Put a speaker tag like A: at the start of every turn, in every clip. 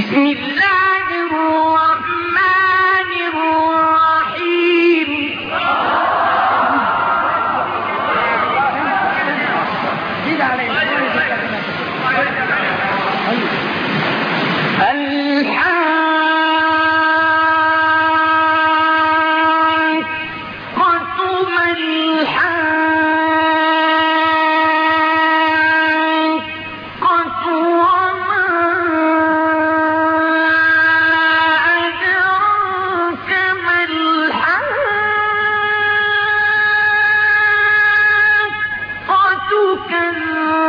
A: بسم الله كذاب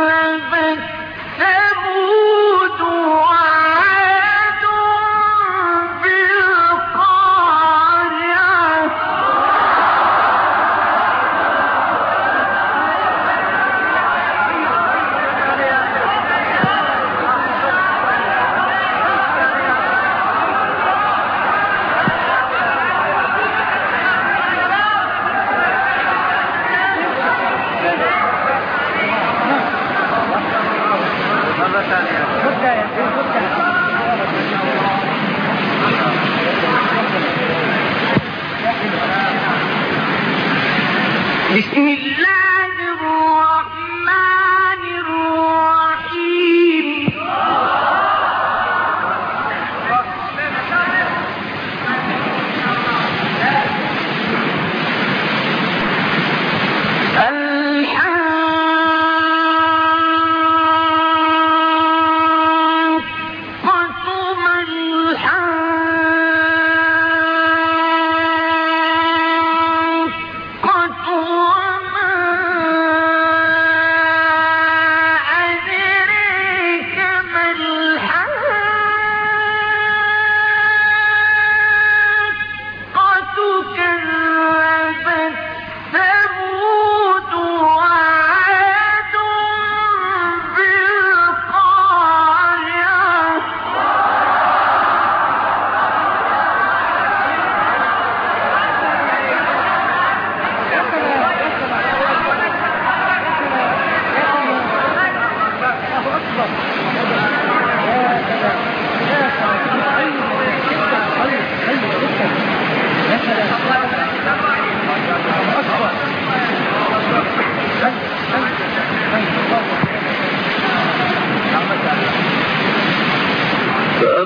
A: විස්මිත්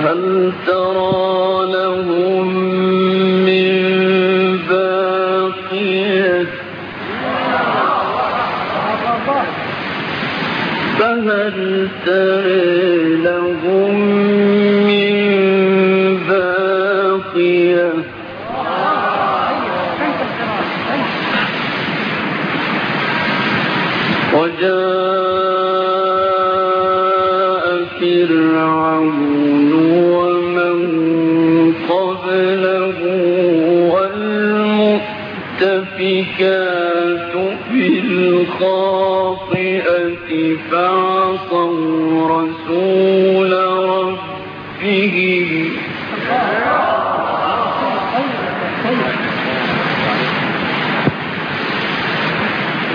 B: فهل ترى لهم من باقية فهل ترى لهم من باقية وجاء فرعون بالخاطئة فعصوا رسول ربهم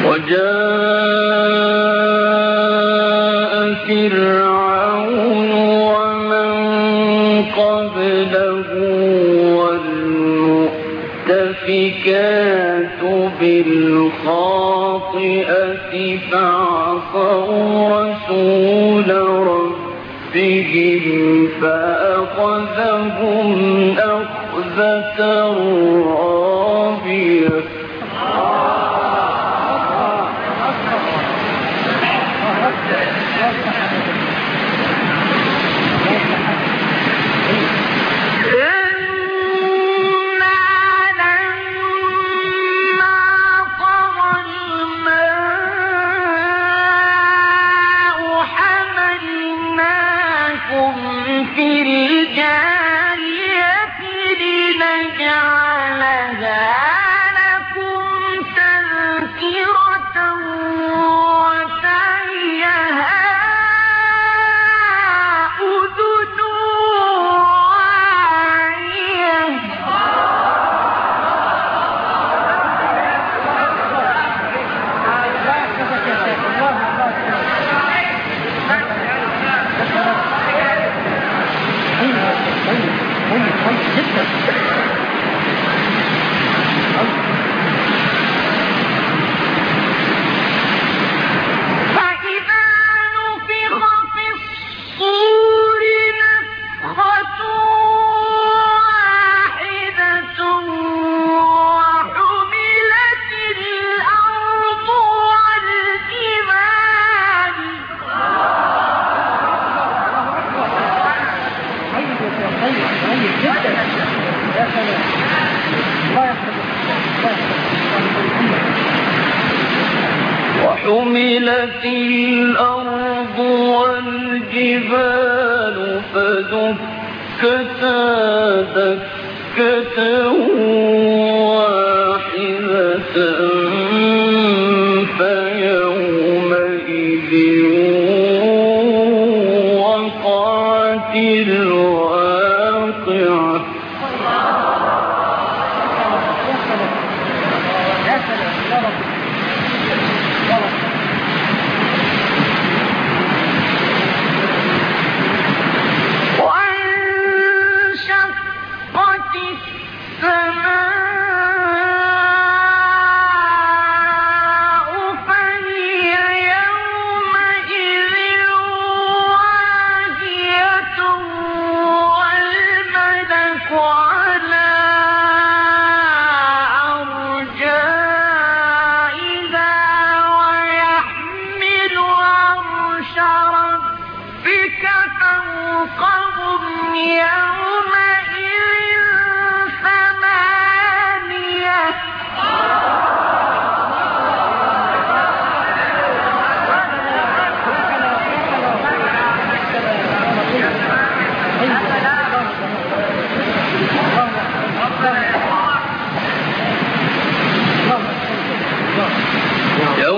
B: وجاء فرعون ومن قبله والمؤتفكات بالخاطئة. فعصوا رسول ربهم فأخذهم أخذة رابية.
A: وحملت الأرض والجبال
B: فدكتا دكة واحدة فيومئذ وقعت الواقعة
A: وانشقت